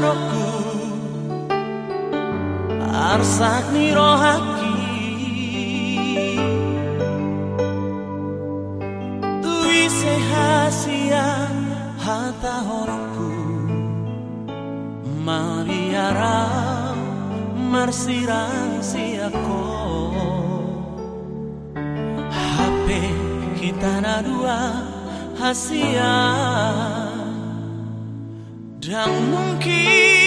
rohku arsakni rohaki tu ise hasia hata horku mariara marsirang siako HP kita na dua hasia. yang mungkin